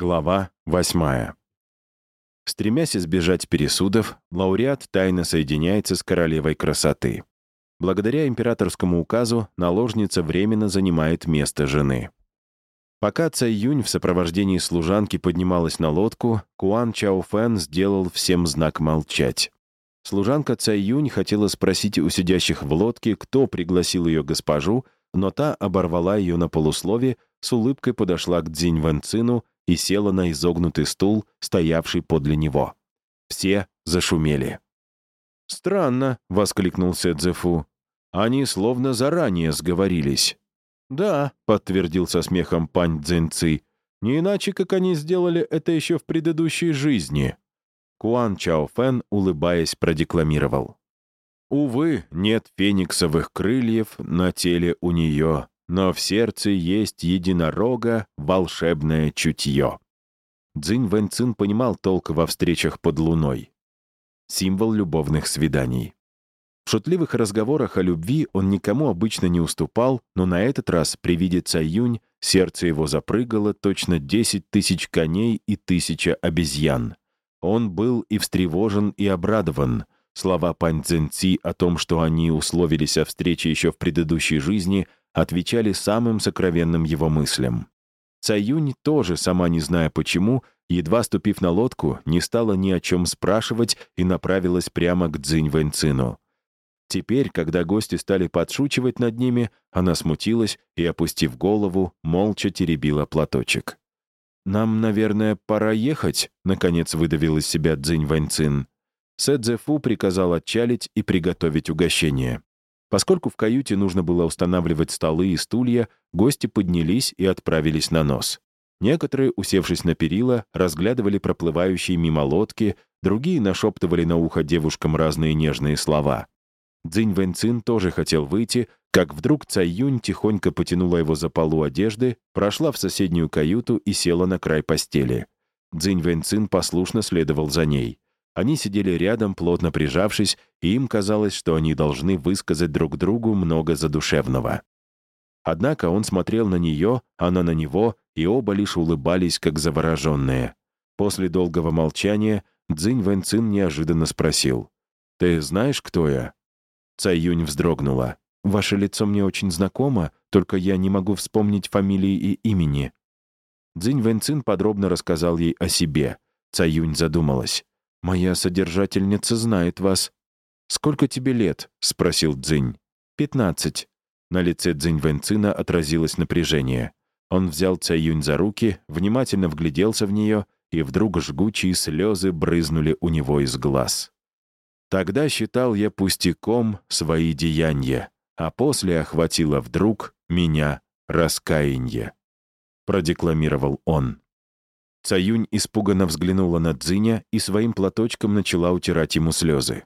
Глава 8. Стремясь избежать пересудов, лауреат тайно соединяется с королевой красоты. Благодаря императорскому указу наложница временно занимает место жены. Пока Цай Юнь в сопровождении служанки поднималась на лодку, Куан Чао Фэн сделал всем знак молчать. Служанка Цай Юнь хотела спросить у сидящих в лодке, кто пригласил ее госпожу, но та оборвала ее на полуслове, с улыбкой подошла к Цзинь Вэнцину и села на изогнутый стул, стоявший подле него. Все зашумели. «Странно», — воскликнул Сэдзефу. «Они словно заранее сговорились». «Да», — подтвердил со смехом пань Цзиньци, «не иначе, как они сделали это еще в предыдущей жизни». Куан Чао Фэн, улыбаясь, продекламировал. «Увы, нет фениксовых крыльев на теле у нее, но в сердце есть единорога волшебное чутье». Цзинь Вэньцин понимал толк во встречах под луной. Символ любовных свиданий. В шутливых разговорах о любви он никому обычно не уступал, но на этот раз при виде Цаюнь сердце его запрыгало точно 10 тысяч коней и тысяча обезьян. Он был и встревожен, и обрадован. Слова Пань Цзэньци о том, что они условились о встрече еще в предыдущей жизни, отвечали самым сокровенным его мыслям. Цаюнь тоже, сама не зная почему, едва ступив на лодку, не стала ни о чем спрашивать и направилась прямо к Цзинь Вэньцину. Теперь, когда гости стали подшучивать над ними, она смутилась и, опустив голову, молча теребила платочек. «Нам, наверное, пора ехать», — наконец выдавил из себя Цзинь Ваньцин. Сэдзе-Фу приказал отчалить и приготовить угощение. Поскольку в каюте нужно было устанавливать столы и стулья, гости поднялись и отправились на нос. Некоторые, усевшись на перила, разглядывали проплывающие мимо лодки, другие нашептывали на ухо девушкам разные нежные слова. Цзинь Вэньцин тоже хотел выйти, как вдруг Цай Юнь тихонько потянула его за полу одежды, прошла в соседнюю каюту и села на край постели. Цзинь Вэньцин послушно следовал за ней. Они сидели рядом, плотно прижавшись, и им казалось, что они должны высказать друг другу много задушевного. Однако он смотрел на нее, она на него, и оба лишь улыбались, как завороженные. После долгого молчания Цзинь Вэньцин неожиданно спросил. «Ты знаешь, кто я?» Цаюнь вздрогнула. «Ваше лицо мне очень знакомо, только я не могу вспомнить фамилии и имени». Цзинь Вэньцин подробно рассказал ей о себе. Цаюнь задумалась. «Моя содержательница знает вас». «Сколько тебе лет?» — спросил Цзинь. «Пятнадцать». На лице Цзинь Вэньцина отразилось напряжение. Он взял Цаюнь за руки, внимательно вгляделся в нее, и вдруг жгучие слезы брызнули у него из глаз. Тогда считал я пустяком свои деяния, а после охватило вдруг меня раскаяние. Продекламировал он. Цаюнь испуганно взглянула на Дзиня и своим платочком начала утирать ему слезы.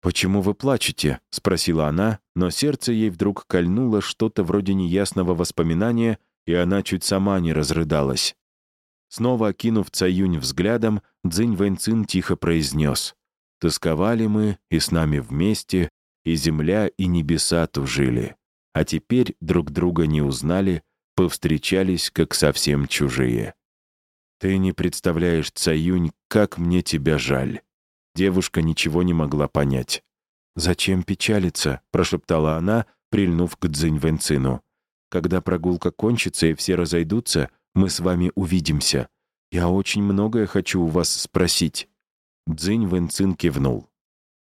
«Почему вы плачете?» — спросила она, но сердце ей вдруг кольнуло что-то вроде неясного воспоминания, и она чуть сама не разрыдалась. Снова окинув Цаюнь взглядом, Цзинь Вэньцин тихо произнес. Тосковали мы, и с нами вместе, и земля, и небеса тужили. А теперь друг друга не узнали, повстречались, как совсем чужие. Ты не представляешь, Цаюнь, как мне тебя жаль. Девушка ничего не могла понять. «Зачем печалиться?» — прошептала она, прильнув к Цзинь Вэнцину. «Когда прогулка кончится и все разойдутся, мы с вами увидимся. Я очень многое хочу у вас спросить». Цзинь Вэнцин кивнул.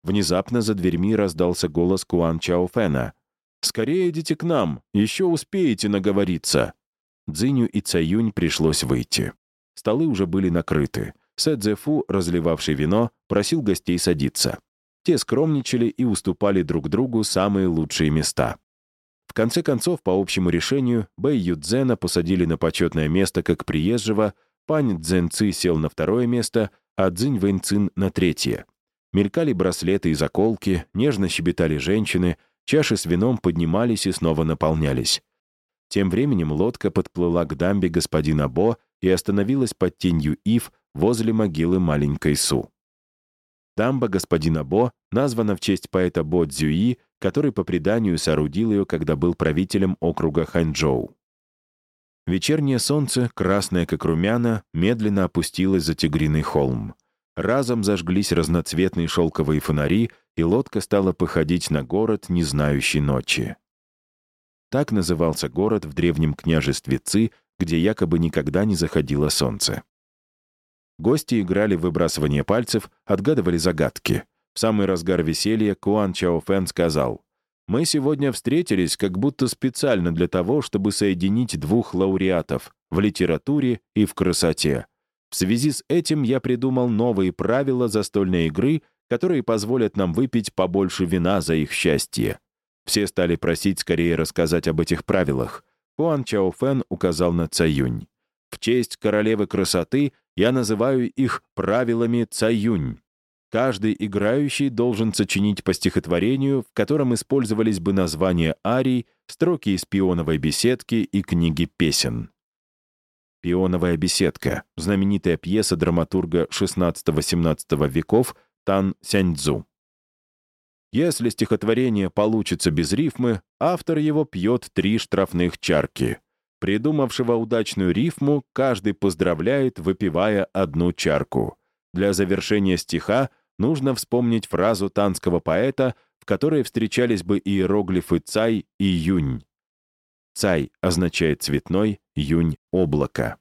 Внезапно за дверьми раздался голос Куан Чао Фэна. «Скорее идите к нам, еще успеете наговориться». Цзиню и Цаюнь пришлось выйти. Столы уже были накрыты. Сэ Цзэфу, разливавший вино, просил гостей садиться. Те скромничали и уступали друг другу самые лучшие места. В конце концов, по общему решению, Бэй Юдзена посадили на почетное место как приезжего, Пань Цзэнци сел на второе место, а Цзинь Вэньцин на третье. Мелькали браслеты и заколки, нежно щебетали женщины, чаши с вином поднимались и снова наполнялись. Тем временем лодка подплыла к дамбе господина Бо и остановилась под тенью ив возле могилы маленькой Су. Дамба господина Бо названа в честь поэта Бо Цзюи, который по преданию соорудил ее, когда был правителем округа Ханчжоу. Вечернее солнце, красное как румяна, медленно опустилось за тигриный холм. Разом зажглись разноцветные шелковые фонари, и лодка стала походить на город, не знающий ночи. Так назывался город в древнем княжестве Ци, где якобы никогда не заходило солнце. Гости играли в выбрасывание пальцев, отгадывали загадки. В самый разгар веселья Куан Чао Фэн сказал, «Мы сегодня встретились как будто специально для того, чтобы соединить двух лауреатов в литературе и в красоте. В связи с этим я придумал новые правила застольной игры, которые позволят нам выпить побольше вина за их счастье. Все стали просить скорее рассказать об этих правилах. Хуан Чао Фэн указал на Цаюнь. В честь королевы красоты я называю их правилами Цаюнь. Каждый играющий должен сочинить по стихотворению, в котором использовались бы названия арий, строки из пионовой беседки и книги песен. «Пионовая беседка» — знаменитая пьеса драматурга XVI-XVII веков Тан Сяньцзу. Если стихотворение получится без рифмы, автор его пьет три штрафных чарки. Придумавшего удачную рифму каждый поздравляет, выпивая одну чарку. Для завершения стиха нужно вспомнить фразу танского поэта, в которой встречались бы иероглифы «цай» и «юнь». Цай означает цветной, юнь — облако.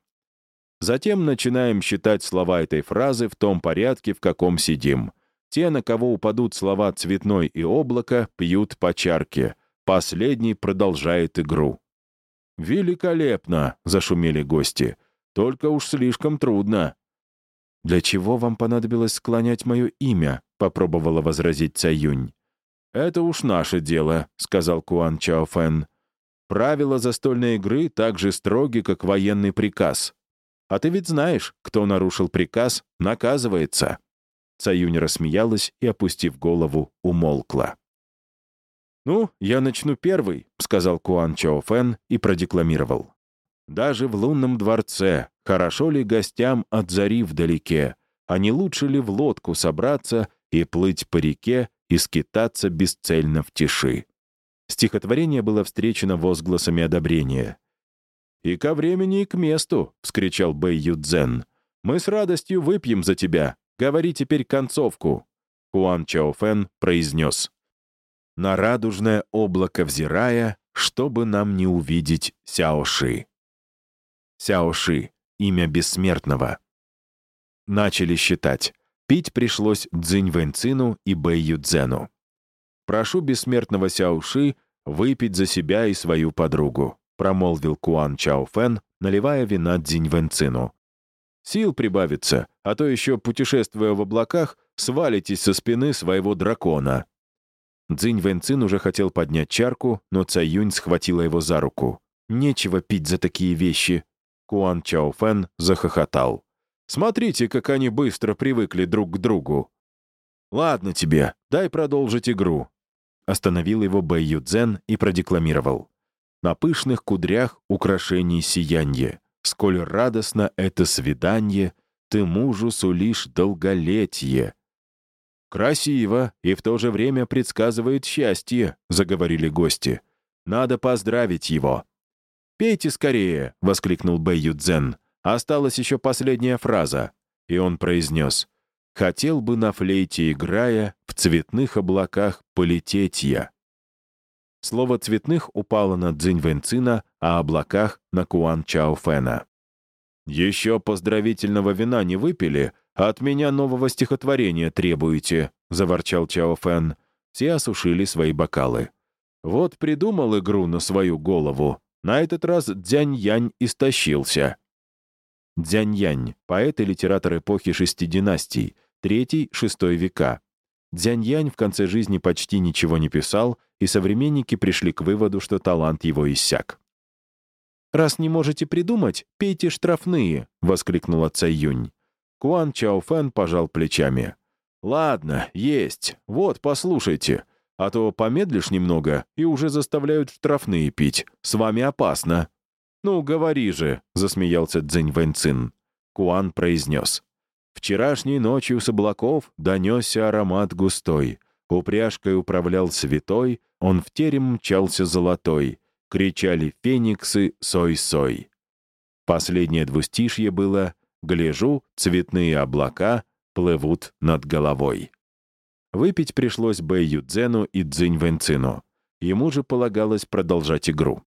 Затем начинаем считать слова этой фразы в том порядке, в каком сидим. Те, на кого упадут слова «цветной» и «облако», пьют по чарке. Последний продолжает игру. «Великолепно!» — зашумели гости. «Только уж слишком трудно». «Для чего вам понадобилось склонять мое имя?» — попробовала возразить Цаюнь. «Это уж наше дело», — сказал Куан Чаофэн. Правила застольной игры так же строги, как военный приказ. А ты ведь знаешь, кто нарушил приказ, наказывается». Цаюнь рассмеялась и, опустив голову, умолкла. «Ну, я начну первый», — сказал Куан Чао Фэн и продекламировал. «Даже в лунном дворце хорошо ли гостям от зари вдалеке, а не лучше ли в лодку собраться и плыть по реке и скитаться бесцельно в тиши?» Стихотворение было встречено возгласами одобрения. «И ко времени, и к месту!» — вскричал Бэй Юдзен. «Мы с радостью выпьем за тебя. Говори теперь концовку!» Хуан Чао Фэн произнес. «На радужное облако взирая, чтобы нам не увидеть Сяоши». Сяоши — имя бессмертного. Начали считать. Пить пришлось Цзинь Вэньцину и Бэй Юдзену. «Прошу бессмертного Сяуши выпить за себя и свою подругу», промолвил Куан Чао Фэн, наливая вина Цзинь Вэнцину. «Сил прибавится, а то еще, путешествуя в облаках, свалитесь со спины своего дракона». Цзинь Вэнцин уже хотел поднять чарку, но Цаюнь схватила его за руку. «Нечего пить за такие вещи». Куан Чао Фэн захохотал. «Смотрите, как они быстро привыкли друг к другу». «Ладно тебе, дай продолжить игру. Остановил его Бэй Юдзен и продекламировал. «На пышных кудрях украшений сиянье, сколь радостно это свиданье, ты мужу сулишь долголетие». «Красиво и в то же время предсказывает счастье», — заговорили гости. «Надо поздравить его». «Пейте скорее», — воскликнул Бэй Юдзен. «Осталась еще последняя фраза». И он произнес. Хотел бы на флейте, играя, в цветных облаках полететь я. Слово «цветных» упало на Цзинь Вэнцина, а облаках — на Куан Чао Фэна. «Еще поздравительного вина не выпили, а от меня нового стихотворения требуете», — заворчал Чао Фэн. Все осушили свои бокалы. «Вот придумал игру на свою голову. На этот раз Дзянь-Янь истощился». Дзянь-Янь — поэт и литератор эпохи шести династий — III-VI века. Дзяньянь в конце жизни почти ничего не писал, и современники пришли к выводу, что талант его иссяк. «Раз не можете придумать, пейте штрафные», — воскликнула Цай Юнь. Куан Чао Фэн пожал плечами. «Ладно, есть. Вот, послушайте. А то помедлишь немного, и уже заставляют штрафные пить. С вами опасно». «Ну, говори же», — засмеялся Цзинь Вэньцин. Куан произнес. Вчерашней ночью с облаков донесся аромат густой. Упряжкой управлял святой, он в терем мчался золотой. Кричали фениксы «Сой-сой». Последнее двустишье было «Гляжу, цветные облака плывут над головой». Выпить пришлось Бэй Юдзену и Цзинь Вэнцину. Ему же полагалось продолжать игру.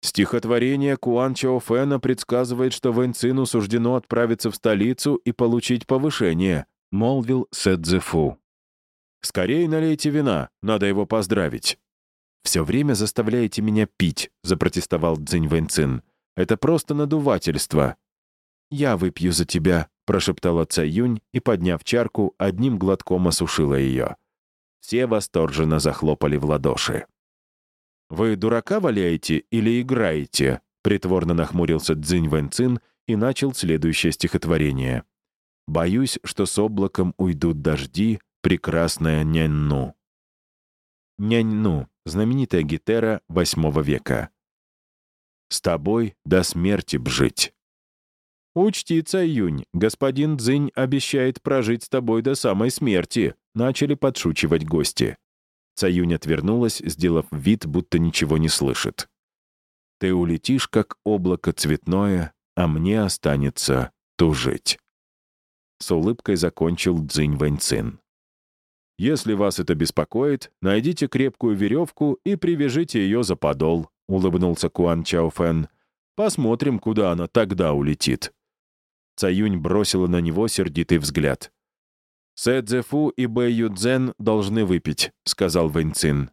Стихотворение Куан Чао предсказывает, что Вэньцину суждено отправиться в столицу и получить повышение, молвил Сэ Цзэфу. «Скорее налейте вина, надо его поздравить». «Все время заставляете меня пить», — запротестовал Цзинь Вэньцин. «Это просто надувательство». «Я выпью за тебя», — прошептала Цай Юнь и, подняв чарку, одним глотком осушила ее. Все восторженно захлопали в ладоши. «Вы дурака валяете или играете?» Притворно нахмурился Цзинь Вэньцин и начал следующее стихотворение. «Боюсь, что с облаком уйдут дожди, прекрасная Няньну». Няньну — знаменитая гитера VIII века. «С тобой до смерти бжить». «Учти, Цаюнь, господин Цзинь обещает прожить с тобой до самой смерти», начали подшучивать гости. Цаюнь отвернулась, сделав вид, будто ничего не слышит. «Ты улетишь, как облако цветное, а мне останется тужить». С улыбкой закончил Цзинь Вэньцин. «Если вас это беспокоит, найдите крепкую веревку и привяжите ее за подол», — улыбнулся Куан Чаофэн. «Посмотрим, куда она тогда улетит». Цаюнь бросила на него сердитый взгляд. «Сэ Цзэфу и Бэй Юдзен должны выпить», — сказал Вэньцин.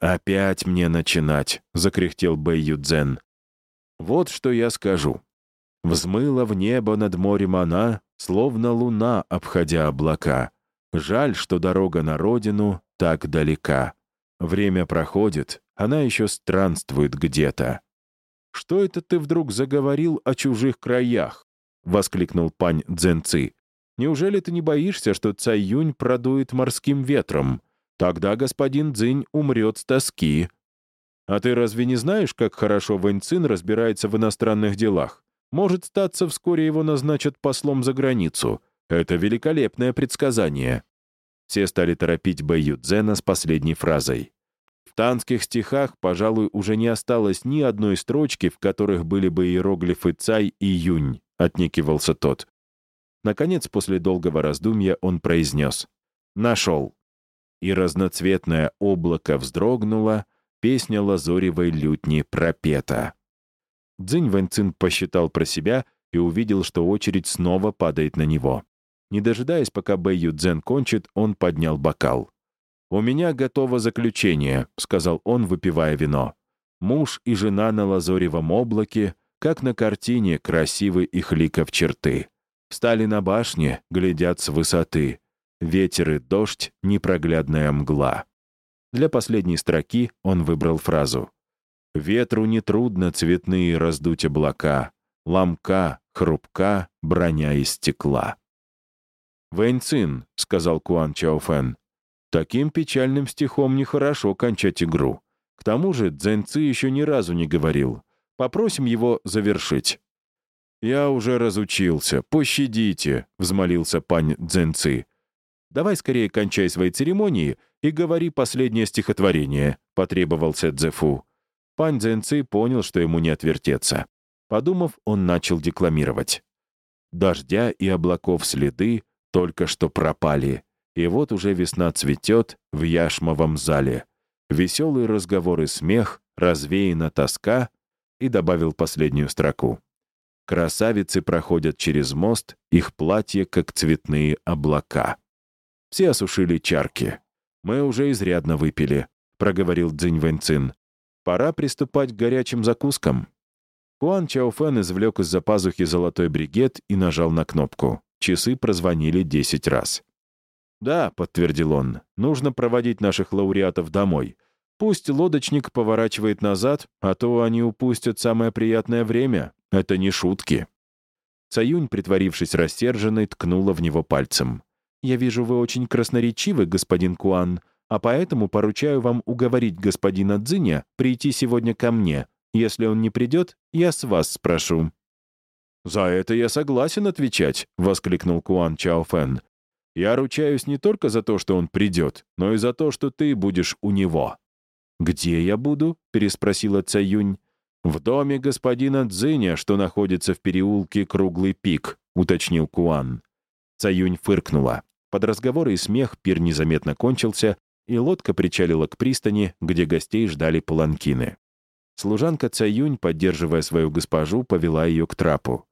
«Опять мне начинать», — закряхтел Бэй Юдзен. «Вот что я скажу. Взмыла в небо над морем она, словно луна, обходя облака. Жаль, что дорога на родину так далека. Время проходит, она еще странствует где-то». «Что это ты вдруг заговорил о чужих краях?» — воскликнул пань Цзэнци. Неужели ты не боишься, что Цай Юнь продует морским ветром? Тогда господин Цзинь умрет с тоски. А ты разве не знаешь, как хорошо Вэнь Цин разбирается в иностранных делах? Может, статься, вскоре его назначат послом за границу. Это великолепное предсказание». Все стали торопить Бэйю Цзэна с последней фразой. В танских стихах, пожалуй, уже не осталось ни одной строчки, в которых были бы иероглифы «цай» и «юнь», — отнекивался тот. Наконец, после долгого раздумья, он произнес «Нашел». И разноцветное облако вздрогнуло, песня лазоревой лютни пропета. Цзинь Вэньцин посчитал про себя и увидел, что очередь снова падает на него. Не дожидаясь, пока Бэй Юдзен кончит, он поднял бокал. «У меня готово заключение», — сказал он, выпивая вино. «Муж и жена на лазоревом облаке, как на картине красивы их ликов черты. Стали на башне, глядят с высоты. Ветер и дождь — непроглядная мгла. Для последней строки он выбрал фразу. «Ветру нетрудно цветные раздуть облака, ломка, хрупка, броня из стекла». «Вэньцин», — сказал Куан Чаофэн, — «таким печальным стихом нехорошо кончать игру. К тому же Цзэньци еще ни разу не говорил. Попросим его завершить». «Я уже разучился. Пощадите», — взмолился пань Цзэнци. «Давай скорее кончай свои церемонии и говори последнее стихотворение», — потребовался Цзэфу. Пань Цзэнци понял, что ему не отвертеться. Подумав, он начал декламировать. «Дождя и облаков следы только что пропали, и вот уже весна цветет в яшмовом зале. Веселый разговор и смех, развеяна тоска», и добавил последнюю строку. Красавицы проходят через мост, их платья как цветные облака. Все осушили чарки. «Мы уже изрядно выпили», — проговорил Цзинь Вэньцин. «Пора приступать к горячим закускам». Хуан Чаофэн извлек из-за пазухи золотой бригет и нажал на кнопку. Часы прозвонили десять раз. «Да», — подтвердил он, — «нужно проводить наших лауреатов домой. Пусть лодочник поворачивает назад, а то они упустят самое приятное время. Это не шутки». Цаюнь, притворившись рассерженной, ткнула в него пальцем. «Я вижу, вы очень красноречивы, господин Куан, а поэтому поручаю вам уговорить господина Цзиня прийти сегодня ко мне. Если он не придет, я с вас спрошу». «За это я согласен отвечать», — воскликнул Куан Чаофэн. «Я ручаюсь не только за то, что он придет, но и за то, что ты будешь у него». «Где я буду?» — переспросила Цаюнь. «В доме господина Цзиня, что находится в переулке Круглый пик», — уточнил Куан. Цаюнь фыркнула. Под разговоры и смех пир незаметно кончился, и лодка причалила к пристани, где гостей ждали паланкины. Служанка Цаюнь, поддерживая свою госпожу, повела ее к трапу.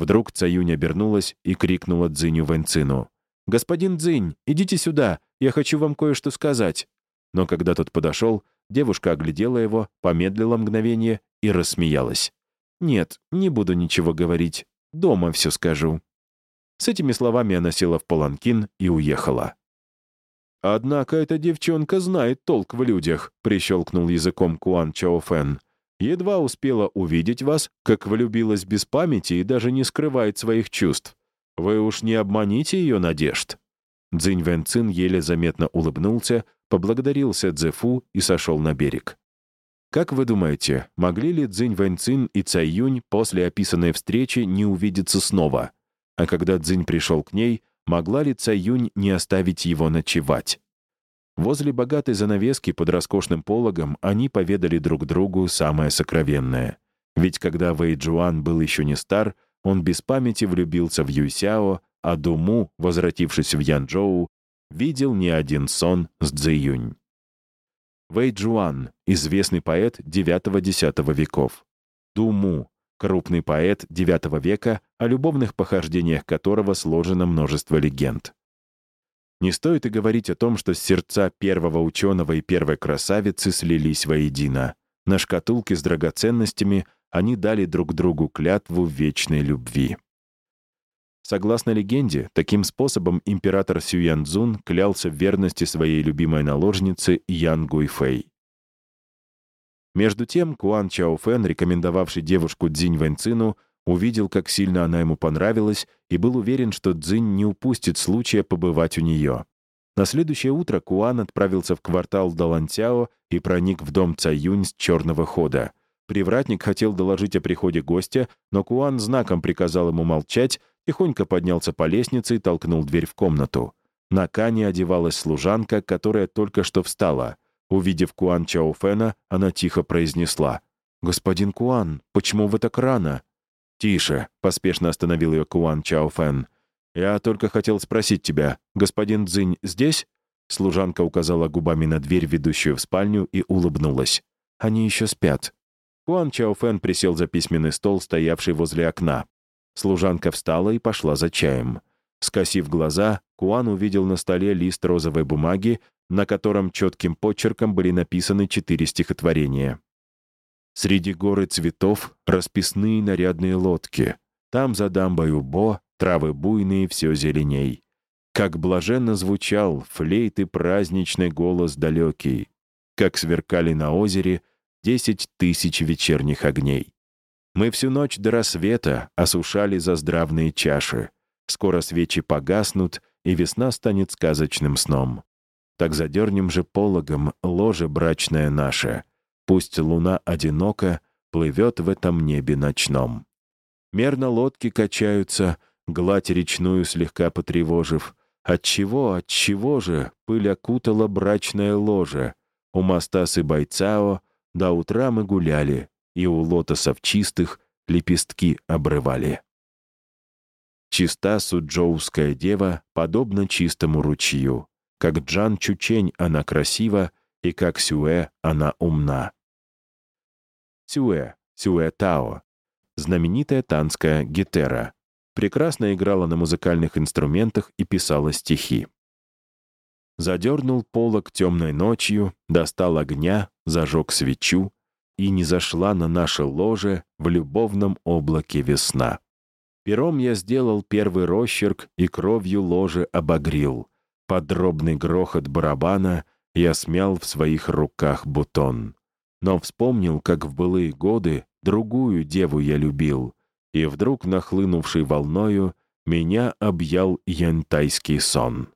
Вдруг Цаюнь обернулась и крикнула Цзиню Вэньцину. «Господин Цзинь, идите сюда, я хочу вам кое-что сказать». Но когда тот подошел, девушка оглядела его, помедлила мгновение и рассмеялась. «Нет, не буду ничего говорить. Дома все скажу». С этими словами она села в паланкин и уехала. «Однако эта девчонка знает толк в людях», — прищелкнул языком Куан Чаофэн. «Едва успела увидеть вас, как влюбилась без памяти и даже не скрывает своих чувств. Вы уж не обманите ее надежд». Цзинь Вэн Цин еле заметно улыбнулся, поблагодарился Цзэфу и сошел на берег. Как вы думаете, могли ли Цзинь Вэн Цин и Цай Юнь после описанной встречи не увидеться снова? А когда Цзинь пришел к ней, могла ли Цай Юнь не оставить его ночевать? Возле богатой занавески под роскошным пологом они поведали друг другу самое сокровенное. Ведь когда Вэй Джуан был еще не стар, он без памяти влюбился в Юйсяо, а Думу, возвратившись в Янчжоу, видел не один сон с Цзэюнь. Вэй Джуан, известный поэт IX-X веков. Думу, крупный поэт IX века, о любовных похождениях которого сложено множество легенд. Не стоит и говорить о том, что сердца первого ученого и первой красавицы слились воедино. На шкатулке с драгоценностями они дали друг другу клятву вечной любви. Согласно легенде, таким способом император Сюянцзун клялся в верности своей любимой наложнице Ян Гуйфэй. Между тем, Куан Чаофэн, рекомендовавший девушку Цзинь Вэньцину, увидел, как сильно она ему понравилась, и был уверен, что Цзинь не упустит случая побывать у нее. На следующее утро Куан отправился в квартал Далантяо и проник в дом Цаюнь с черного хода. Привратник хотел доложить о приходе гостя, но Куан знаком приказал ему молчать, тихонько поднялся по лестнице и толкнул дверь в комнату. На Кане одевалась служанка, которая только что встала. Увидев Куан Чаофена, она тихо произнесла. «Господин Куан, почему вы так рано?» «Тише», — поспешно остановил ее Куан Чаофен. «Я только хотел спросить тебя, господин Цзинь здесь?» Служанка указала губами на дверь, ведущую в спальню, и улыбнулась. «Они еще спят». Куан Чаофен присел за письменный стол, стоявший возле окна. Служанка встала и пошла за чаем. Скосив глаза, Куан увидел на столе лист розовой бумаги, на котором четким почерком были написаны четыре стихотворения. «Среди горы цветов расписные нарядные лодки. Там за дамбою Бо травы буйные все зеленей. Как блаженно звучал флейты праздничный голос далекий, как сверкали на озере десять тысяч вечерних огней. Мы всю ночь до рассвета осушали заздравные чаши. Скоро свечи погаснут, и весна станет сказочным сном. Так задернем же пологом ложе брачное наше. Пусть луна одиноко плывет в этом небе ночном. Мерно лодки качаются, гладь речную слегка потревожив. Отчего, отчего же пыль окутала брачное ложе? У моста с Ибайцао до утра мы гуляли, и у лотосов чистых лепестки обрывали. Чиста суджоуская дева, подобно чистому ручью. Как Джан Чучень она красива, и как Сюэ она умна. Сюэ, Сюэ Тао, знаменитая танская гетера, прекрасно играла на музыкальных инструментах и писала стихи. Задернул полок темной ночью, достал огня, зажег свечу, и не зашла на наше ложе в любовном облаке весна. Пером я сделал первый росчерк и кровью ложе обогрил. Подробный грохот барабана я смял в своих руках бутон. Но вспомнил, как в былые годы другую деву я любил, и вдруг, нахлынувший волною, меня объял янтайский сон.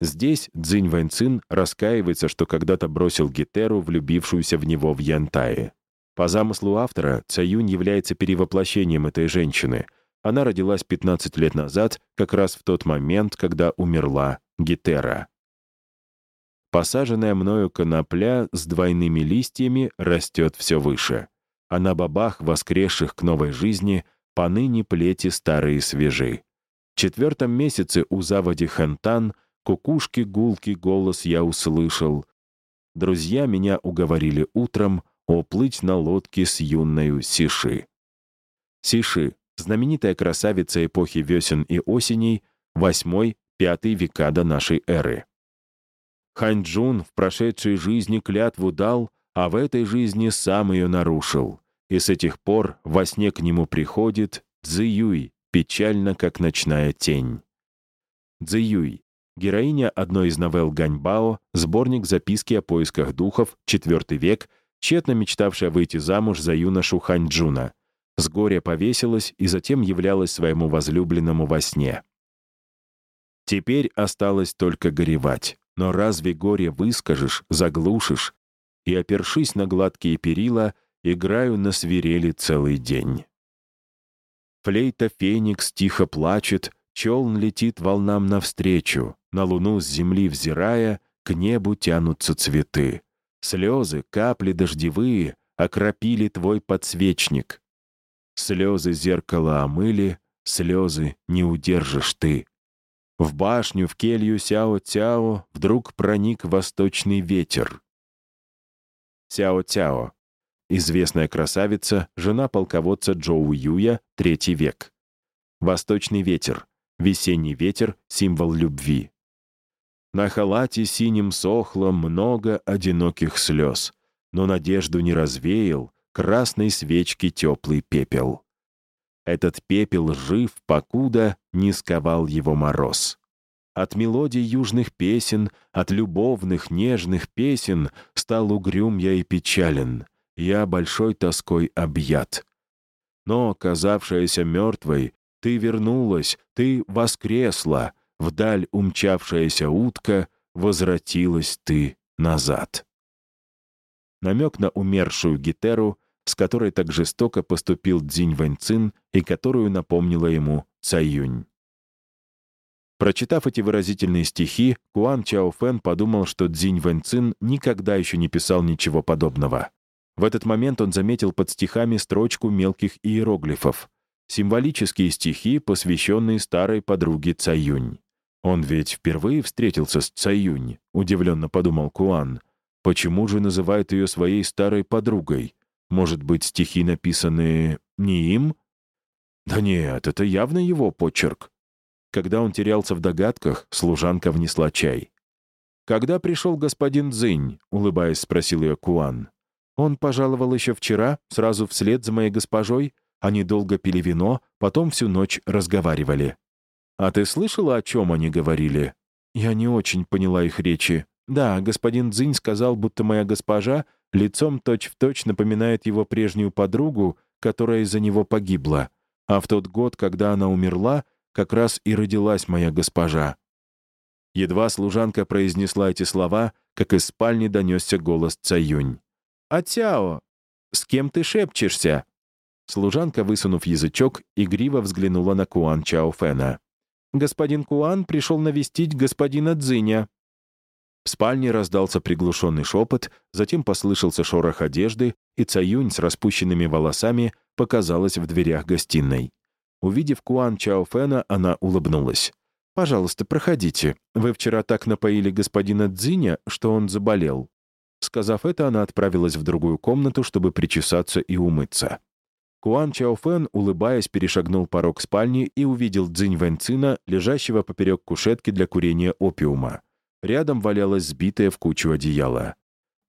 Здесь Цзинь Вэньцин раскаивается, что когда-то бросил Гетеру, влюбившуюся в него в Янтае. По замыслу автора, Цаюнь является перевоплощением этой женщины. Она родилась 15 лет назад, как раз в тот момент, когда умерла Гетера. Посаженная мною конопля с двойными листьями растет все выше. а на бабах, воскресших к новой жизни, поныне плети старые свежи. В четвертом месяце у заводи Хентан кукушки гулкий голос я услышал. Друзья меня уговорили утром оплыть на лодке с юною Сиши. Сиши — знаменитая красавица эпохи весен и осеней, восьмой-пятый века до нашей эры. Ханьчжун в прошедшей жизни клятву дал, а в этой жизни сам ее нарушил. И с этих пор во сне к нему приходит Цзиюй, печально, как ночная тень. Цзиюй — героиня одной из новелл Ганьбао, сборник записки о поисках духов, IV век, тщетно мечтавшая выйти замуж за юношу Ханьчжуна. С горя повесилась и затем являлась своему возлюбленному во сне. Теперь осталось только горевать. Но разве горе выскажешь, заглушишь? И, опершись на гладкие перила, играю на свирели целый день. Флейта Феникс тихо плачет, челн летит волнам навстречу, на луну с земли взирая, к небу тянутся цветы. Слезы, капли дождевые, окропили твой подсвечник. Слезы зеркало омыли, слезы не удержишь ты. В башню, в келью Сяо-Тяо вдруг проник восточный ветер. Сяо-Тяо. Известная красавица, жена полководца Джоу Юя, третий век. Восточный ветер. Весенний ветер — символ любви. На халате синим сохло много одиноких слез, но надежду не развеял красной свечки теплый пепел. Этот пепел жив, покуда не сковал его мороз. От мелодий южных песен, от любовных, нежных песен стал угрюм я и печален, я большой тоской объят. Но, казавшаяся мертвой, ты вернулась, ты воскресла, вдаль умчавшаяся утка, возвратилась ты назад. Намек на умершую Гетеру с которой так жестоко поступил Цзинь Вэньцин и которую напомнила ему Цаюнь. Прочитав эти выразительные стихи, Куан Чао Фэн подумал, что Цзинь Вэньцин никогда еще не писал ничего подобного. В этот момент он заметил под стихами строчку мелких иероглифов. Символические стихи, посвященные старой подруге Цаюнь. Он ведь впервые встретился с Цаюнь, удивленно подумал Куан. Почему же называет ее своей старой подругой? Может быть, стихи написаны не им? Да нет, это явно его почерк. Когда он терялся в догадках, служанка внесла чай. «Когда пришел господин Цзинь?» — улыбаясь, спросил ее Куан. «Он пожаловал еще вчера, сразу вслед за моей госпожой. Они долго пили вино, потом всю ночь разговаривали». «А ты слышала, о чем они говорили?» Я не очень поняла их речи. Да, господин Цзинь сказал, будто моя госпожа лицом точь-в-точь точь напоминает его прежнюю подругу, которая из-за него погибла. А в тот год, когда она умерла, как раз и родилась моя госпожа. Едва служанка произнесла эти слова, как из спальни донесся голос Цаюнь. «Атяо, с кем ты шепчешься?» Служанка, высунув язычок, игриво взглянула на Куан Чаофена. «Господин Куан пришел навестить господина Цзиня», в спальне раздался приглушенный шепот, затем послышался шорох одежды, и Цаюнь с распущенными волосами показалась в дверях гостиной. Увидев Куан Чаофена, она улыбнулась. «Пожалуйста, проходите. Вы вчера так напоили господина Цзиня, что он заболел». Сказав это, она отправилась в другую комнату, чтобы причесаться и умыться. Куан Чаофэн, улыбаясь, перешагнул порог спальни и увидел Цзинь Вэньцина, лежащего поперек кушетки для курения опиума. Рядом валялось сбитое в кучу одеяло.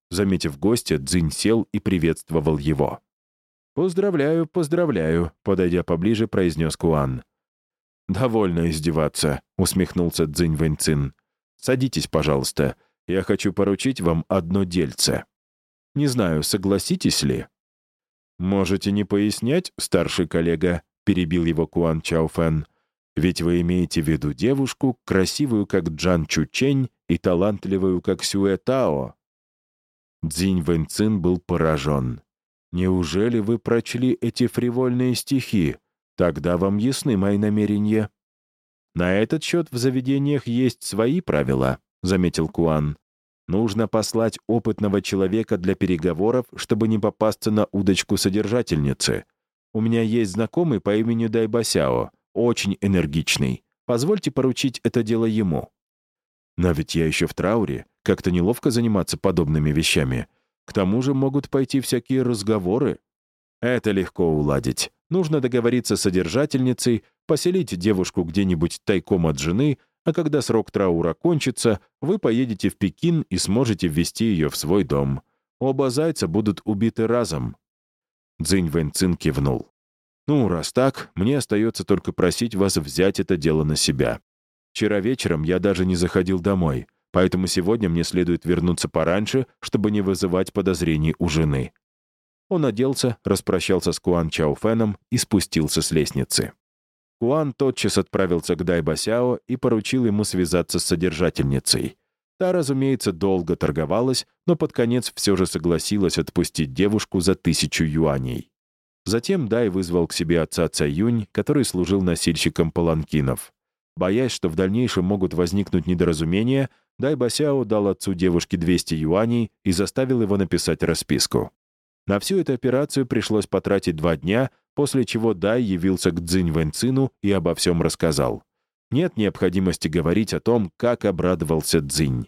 Заметив гостя, Цзинь сел и приветствовал его. «Поздравляю, поздравляю», — подойдя поближе, произнес Куан. «Довольно издеваться», — усмехнулся Цзинь Вэньцин. «Садитесь, пожалуйста. Я хочу поручить вам одно дельце. Не знаю, согласитесь ли?» «Можете не пояснять, старший коллега», — перебил его Куан Чаофэн. «Ведь вы имеете в виду девушку, красивую, как Джан Чучень, и талантливую, как Сюэ Тао. Цзинь Вэньцин был поражен. «Неужели вы прочли эти фривольные стихи? Тогда вам ясны мои намерения». «На этот счет в заведениях есть свои правила», — заметил Куан. Нужно послать опытного человека для переговоров, чтобы не попасться на удочку содержательницы. У меня есть знакомый по имени Дайбасяо, очень энергичный. Позвольте поручить это дело ему. Но ведь я еще в трауре, как-то неловко заниматься подобными вещами. К тому же могут пойти всякие разговоры. Это легко уладить. Нужно договориться с содержательницей, поселить девушку где-нибудь тайком от жены, а когда срок траура кончится, вы поедете в Пекин и сможете ввести ее в свой дом. Оба зайца будут убиты разом». Цзинь Вэньцин кивнул. «Ну, раз так, мне остается только просить вас взять это дело на себя. Вчера вечером я даже не заходил домой, поэтому сегодня мне следует вернуться пораньше, чтобы не вызывать подозрений у жены». Он оделся, распрощался с Куан Чаофеном и спустился с лестницы. Куан тотчас отправился к Дайбасяо и поручил ему связаться с содержательницей. Та, разумеется, долго торговалась, но под конец все же согласилась отпустить девушку за тысячу юаней. Затем Дай вызвал к себе отца Цаюнь, который служил носильщиком паланкинов. Боясь, что в дальнейшем могут возникнуть недоразумения, Дай Басяо дал отцу девушки 200 юаней и заставил его написать расписку. На всю эту операцию пришлось потратить два дня, после чего Дай явился к Цзинь Вэньцину и обо всем рассказал. Нет необходимости говорить о том, как обрадовался Цзинь.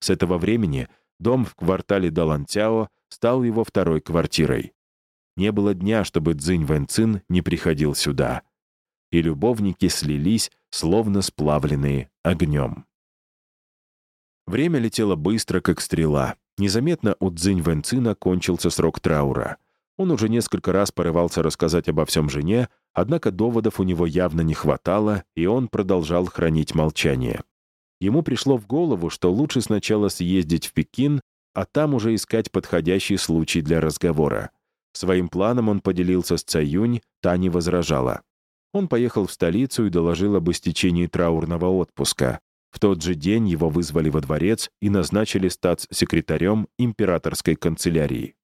С этого времени дом в квартале Далантяо стал его второй квартирой. Не было дня, чтобы Цзинь Вэньцин не приходил сюда. И любовники слились, словно сплавленные огнем. Время летело быстро, как стрела. Незаметно у Цзинь Вэньцина кончился срок траура — он уже несколько раз порывался рассказать обо всем жене, однако доводов у него явно не хватало, и он продолжал хранить молчание. Ему пришло в голову, что лучше сначала съездить в Пекин, а там уже искать подходящий случай для разговора. Своим планом он поделился с Цаюнь, та не возражала. Он поехал в столицу и доложил об истечении траурного отпуска. В тот же день его вызвали во дворец и назначили статс-секретарем императорской канцелярии.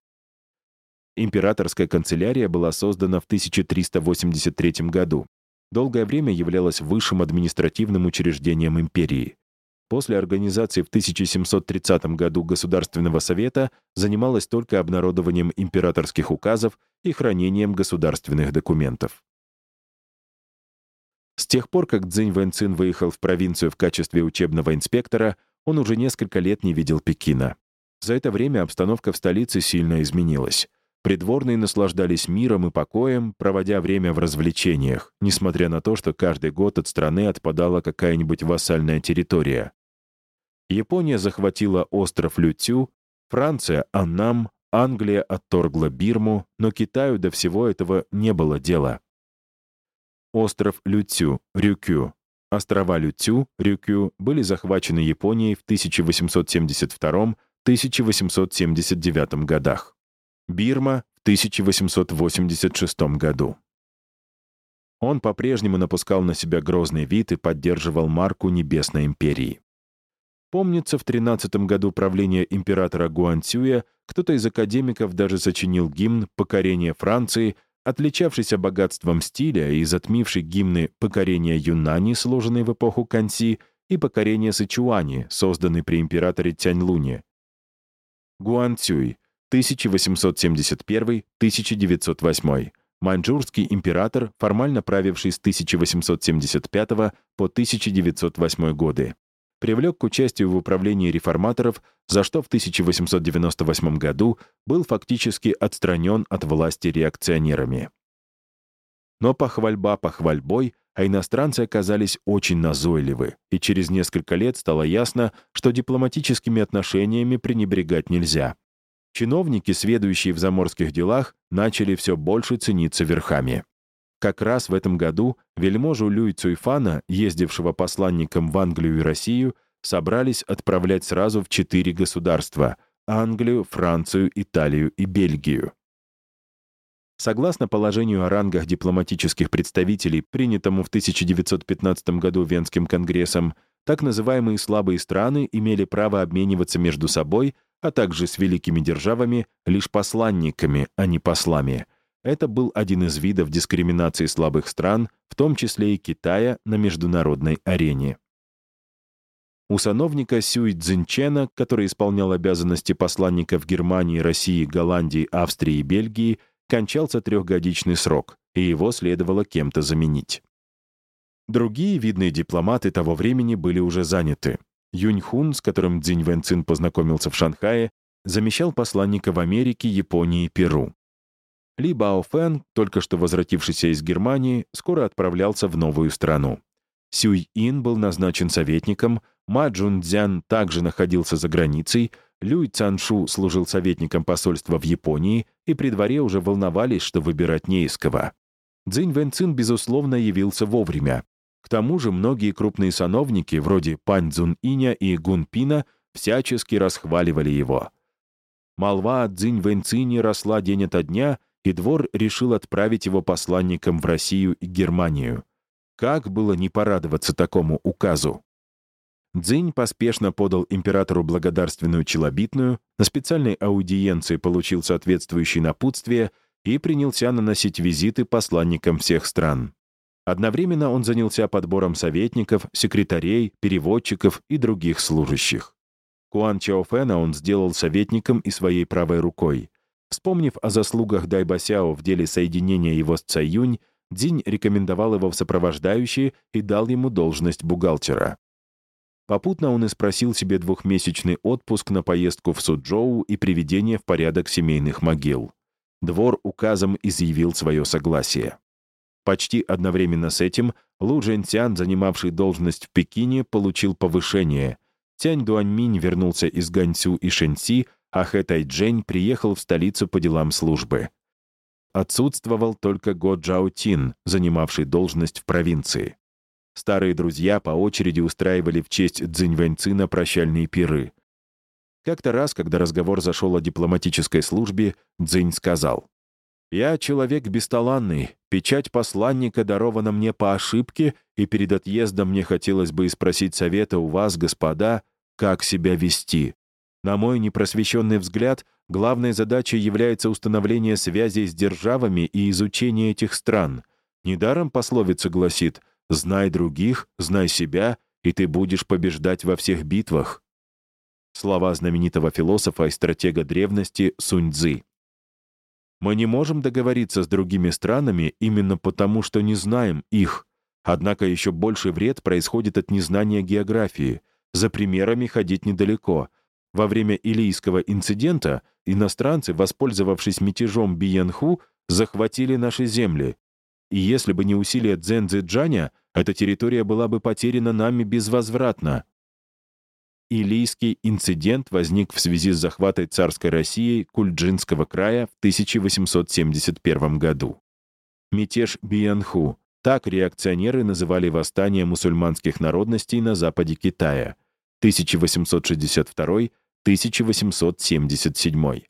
Императорская канцелярия была создана в 1383 году. Долгое время являлась высшим административным учреждением империи. После организации в 1730 году Государственного совета занималась только обнародованием императорских указов и хранением государственных документов. С тех пор, как Цзинь Вэньцин выехал в провинцию в качестве учебного инспектора, он уже несколько лет не видел Пекина. За это время обстановка в столице сильно изменилась. Придворные наслаждались миром и покоем, проводя время в развлечениях, несмотря на то, что каждый год от страны отпадала какая-нибудь вассальная территория. Япония захватила остров Лютю, Франция — Аннам, Англия отторгла Бирму, но Китаю до всего этого не было дела. Остров Лютю, Рюкю, острова Лютю, Рюкю были захвачены Японией в 1872-1879 годах. Бирма в 1886 году. Он по-прежнему напускал на себя грозный вид и поддерживал марку Небесной империи. Помнится, в 13 году правления императора Гуанцюя кто-то из академиков даже сочинил гимн «Покорение Франции», отличавшийся богатством стиля и затмивший гимны «Покорение Юнани», сложенные в эпоху Канси, и «Покорение Сычуани», созданный при императоре Тяньлуне. Гуанцюй 1871-1908. Маньчжурский император, формально правивший с 1875 по 1908 годы. Привлек к участию в управлении реформаторов, за что в 1898 году был фактически отстранен от власти реакционерами. Но похвальба похвальбой, а иностранцы оказались очень назойливы, и через несколько лет стало ясно, что дипломатическими отношениями пренебрегать нельзя. Чиновники, сведущие в заморских делах, начали все больше цениться верхами. Как раз в этом году вельможу Люй Цуйфана, ездившего посланником в Англию и Россию, собрались отправлять сразу в четыре государства — Англию, Францию, Италию и Бельгию. Согласно положению о рангах дипломатических представителей, принятому в 1915 году Венским конгрессом, так называемые слабые страны имели право обмениваться между собой а также с великими державами лишь посланниками, а не послами. Это был один из видов дискриминации слабых стран, в том числе и Китая, на международной арене. у сановника Сюй Цзинчена, который исполнял обязанности посланника в Германии, России, Голландии, Австрии и Бельгии, кончался трехгодичный срок, и его следовало кем-то заменить. Другие видные дипломаты того времени были уже заняты. Юньхун, с которым Цзинь Вэнцин познакомился в Шанхае, замещал посланника в Америке, Японии и Перу. Ли Бао Фэн, только что возвратившийся из Германии, скоро отправлялся в новую страну. Сюй Ин был назначен советником, Ма Джун Цзян также находился за границей, Люй Цаншу служил советником посольства в Японии, и при дворе уже волновались, что выбирать не из кого. Цзинь Вэнцин, безусловно, явился вовремя. К тому же многие крупные сановники, вроде Пань Цзун Иня и Гун Пина, всячески расхваливали его. Молва о Цзинь Вэнцине росла день ото дня, и двор решил отправить его посланником в Россию и Германию. Как было не порадоваться такому указу? Цзинь поспешно подал императору благодарственную челобитную, на специальной аудиенции получил соответствующее напутствие и принялся наносить визиты посланникам всех стран. Одновременно он занялся подбором советников, секретарей, переводчиков и других служащих. Куан Чаофэна он сделал советником и своей правой рукой. Вспомнив о заслугах Дай Басяо в деле соединения его с Цаюнь, Динь рекомендовал его в сопровождающие и дал ему должность бухгалтера. Попутно он и спросил себе двухмесячный отпуск на поездку в Суджоу и приведение в порядок семейных могил. Двор указом изъявил свое согласие. Почти одновременно с этим Лу Джэньцян, занимавший должность в Пекине, получил повышение. Тянь Дуаньминь вернулся из Ганьцю и Шэньси, а Хэ Тайчжэнь приехал в столицу по делам службы. Отсутствовал только Го Джао Тин, занимавший должность в провинции. Старые друзья по очереди устраивали в честь Цзиньвэньцина прощальные пиры. Как-то раз, когда разговор зашел о дипломатической службе, Цзинь сказал, «Я человек бесталанный, печать посланника дарована мне по ошибке, и перед отъездом мне хотелось бы и спросить совета у вас, господа, как себя вести. На мой непросвещенный взгляд, главной задачей является установление связей с державами и изучение этих стран. Недаром пословица гласит — Знай других, знай себя, и ты будешь побеждать во всех битвах. Слова знаменитого философа и стратега древности Сунь Цзы. Мы не можем договориться с другими странами именно потому, что не знаем их. Однако еще больший вред происходит от незнания географии. За примерами ходить недалеко. Во время Илийского инцидента иностранцы, воспользовавшись мятежом Биянху, захватили наши земли, и если бы не усилия Цзэнзы Джаня, эта территория была бы потеряна нами безвозвратно. Илийский инцидент возник в связи с захватой царской Россией Кульджинского края в 1871 году. Мятеж Биянху — так реакционеры называли восстание мусульманских народностей на западе Китая, 1862-1877.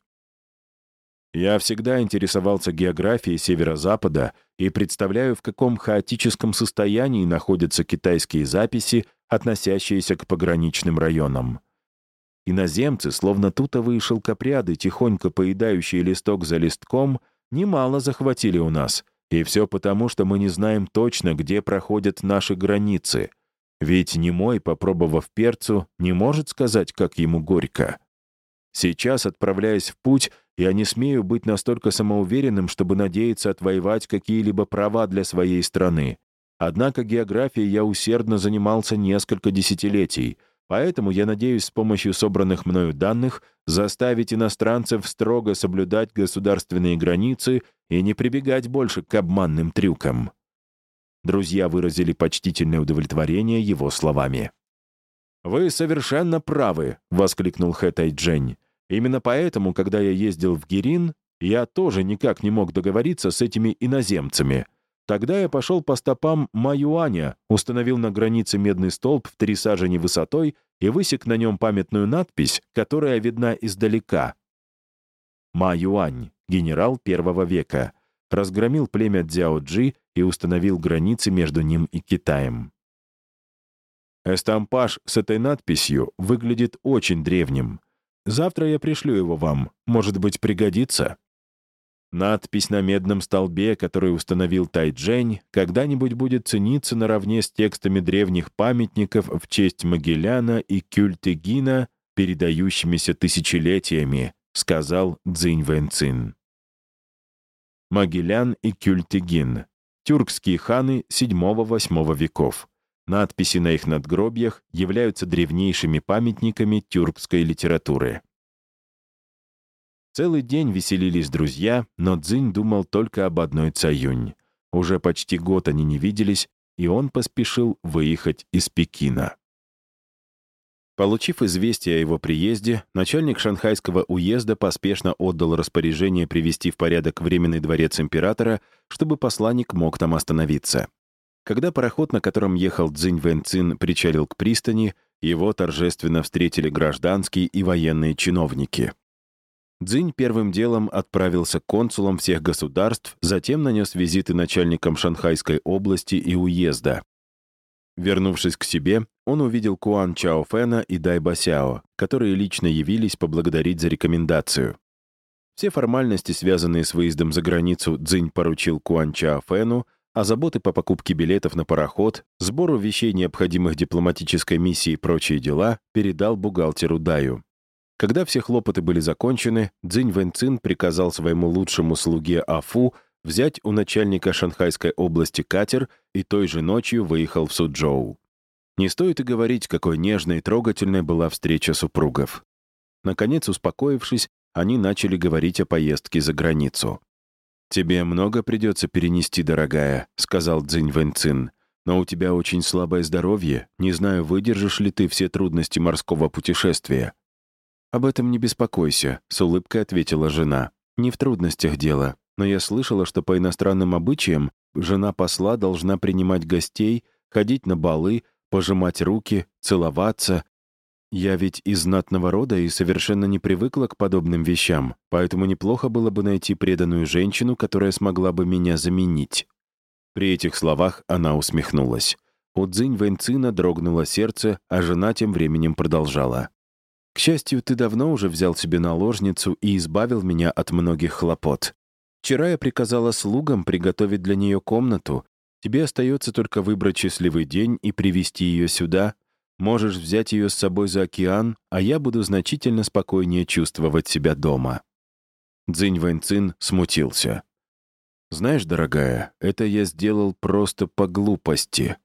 Я всегда интересовался географией Северо-Запада и представляю, в каком хаотическом состоянии находятся китайские записи, относящиеся к пограничным районам. Иноземцы, словно тутовые шелкопряды, тихонько поедающие листок за листком, немало захватили у нас. И все потому, что мы не знаем точно, где проходят наши границы. Ведь немой, попробовав перцу, не может сказать, как ему горько. Сейчас, отправляясь в путь, я не смею быть настолько самоуверенным, чтобы надеяться отвоевать какие-либо права для своей страны. Однако географией я усердно занимался несколько десятилетий, поэтому я надеюсь с помощью собранных мною данных заставить иностранцев строго соблюдать государственные границы и не прибегать больше к обманным трюкам». Друзья выразили почтительное удовлетворение его словами. «Вы совершенно правы», — воскликнул Хэ Тайджень. Именно поэтому, когда я ездил в Гирин, я тоже никак не мог договориться с этими иноземцами. Тогда я пошел по стопам Маюаня, установил на границе медный столб в три сажени высотой и высек на нем памятную надпись, которая видна издалека. Маюань, генерал первого века, разгромил племя Дзяо-Джи и установил границы между ним и Китаем. Эстампаж с этой надписью выглядит очень древним — Завтра я пришлю его вам. Может быть, пригодится?» Надпись на медном столбе, который установил Тайджень, когда-нибудь будет цениться наравне с текстами древних памятников в честь Магелляна и Кюльтегина, передающимися тысячелетиями, сказал Цзинь Вэнцин. Магеллян и Кюльтегин — тюркские ханы VII-VIII веков. Надписи на их надгробиях являются древнейшими памятниками тюркской литературы. Целый день веселились друзья, но Цзинь думал только об одной Цаюнь. Уже почти год они не виделись, и он поспешил выехать из Пекина. Получив известие о его приезде, начальник шанхайского уезда поспешно отдал распоряжение привести в порядок временный дворец императора, чтобы посланник мог там остановиться. Когда пароход, на котором ехал Цзинь Вэнцин, причалил к пристани, его торжественно встретили гражданские и военные чиновники. Цзинь первым делом отправился к консулам всех государств, затем нанес визиты начальникам Шанхайской области и уезда. Вернувшись к себе, он увидел Куан Чао Фэна и Дай Басяо, которые лично явились поблагодарить за рекомендацию. Все формальности, связанные с выездом за границу, Цзинь поручил Куан Чао Фэну, а заботы по покупке билетов на пароход, сбору вещей, необходимых дипломатической миссии и прочие дела, передал бухгалтеру Даю. Когда все хлопоты были закончены, Цзинь Вэньцин приказал своему лучшему слуге Афу взять у начальника Шанхайской области катер и той же ночью выехал в Суджоу. Не стоит и говорить, какой нежной и трогательной была встреча супругов. Наконец, успокоившись, они начали говорить о поездке за границу. «Тебе много придется перенести, дорогая», — сказал Цзинь Вэньцин. «Но у тебя очень слабое здоровье. Не знаю, выдержишь ли ты все трудности морского путешествия. «Об этом не беспокойся», — с улыбкой ответила жена. «Не в трудностях дело, но я слышала, что по иностранным обычаям жена посла должна принимать гостей, ходить на балы, пожимать руки, целоваться. Я ведь из знатного рода и совершенно не привыкла к подобным вещам, поэтому неплохо было бы найти преданную женщину, которая смогла бы меня заменить». При этих словах она усмехнулась. У Цзинь Вэньцина дрогнуло сердце, а жена тем временем продолжала. К счастью, ты давно уже взял себе наложницу и избавил меня от многих хлопот. Вчера я приказала слугам приготовить для нее комнату. Тебе остается только выбрать счастливый день и привести ее сюда. Можешь взять ее с собой за океан, а я буду значительно спокойнее чувствовать себя дома». Цзинь Вэньцин смутился. «Знаешь, дорогая, это я сделал просто по глупости».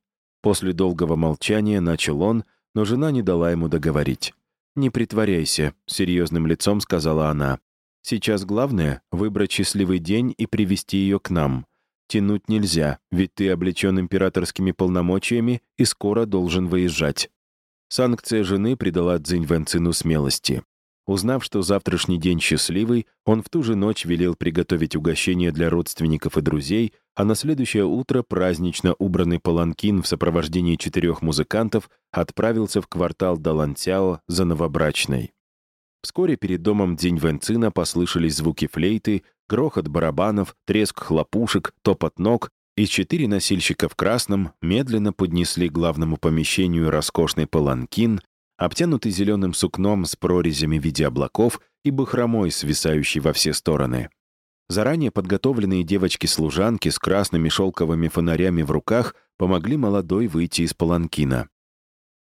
После долгого молчания начал он, но жена не дала ему договорить. «Не притворяйся», — серьезным лицом сказала она. «Сейчас главное — выбрать счастливый день и привести ее к нам. Тянуть нельзя, ведь ты облечен императорскими полномочиями и скоро должен выезжать». Санкция жены придала Цзинь Вэнцину смелости. Узнав, что завтрашний день счастливый, он в ту же ночь велел приготовить угощение для родственников и друзей, а на следующее утро празднично убранный паланкин в сопровождении четырех музыкантов отправился в квартал Далантяо за новобрачной. Вскоре перед домом День Венцина послышались звуки флейты, грохот барабанов, треск хлопушек, топот ног, и четыре носильщика в красном медленно поднесли главному помещению роскошный паланкин, обтянутый зеленым сукном с прорезями в виде облаков и бахромой, свисающей во все стороны. Заранее подготовленные девочки-служанки с красными шелковыми фонарями в руках помогли молодой выйти из паланкина.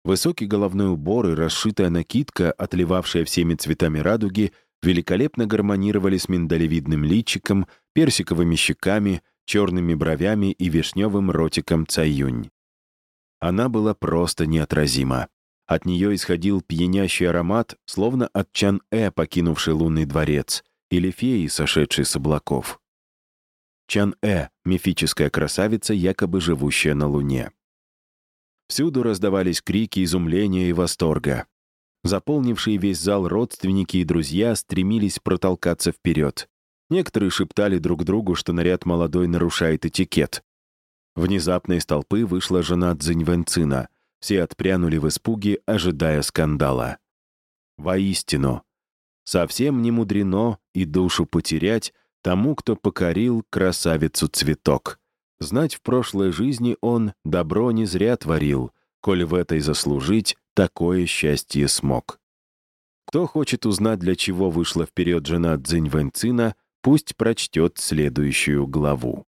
Высокий головной убор и расшитая накидка, отливавшая всеми цветами радуги, великолепно гармонировали с миндалевидным личиком, персиковыми щеками, черными бровями и вишневым ротиком Цаюнь. Она была просто неотразима. От нее исходил пьянящий аромат, словно от Чан-Э, покинувший лунный дворец, или феи, сошедшей с облаков. Чан-Э — мифическая красавица, якобы живущая на Луне. Всюду раздавались крики изумления и восторга. Заполнившие весь зал родственники и друзья стремились протолкаться вперед. Некоторые шептали друг другу, что наряд молодой нарушает этикет. Внезапно из толпы вышла жена Цзиньвэнцина. Все отпрянули в испуге, ожидая скандала. Воистину, совсем не мудрено и душу потерять тому, кто покорил красавицу цветок. Знать в прошлой жизни он добро не зря творил, коль в этой заслужить такое счастье смог. Кто хочет узнать, для чего вышла вперед жена Цзинь Вэньцина, пусть прочтет следующую главу.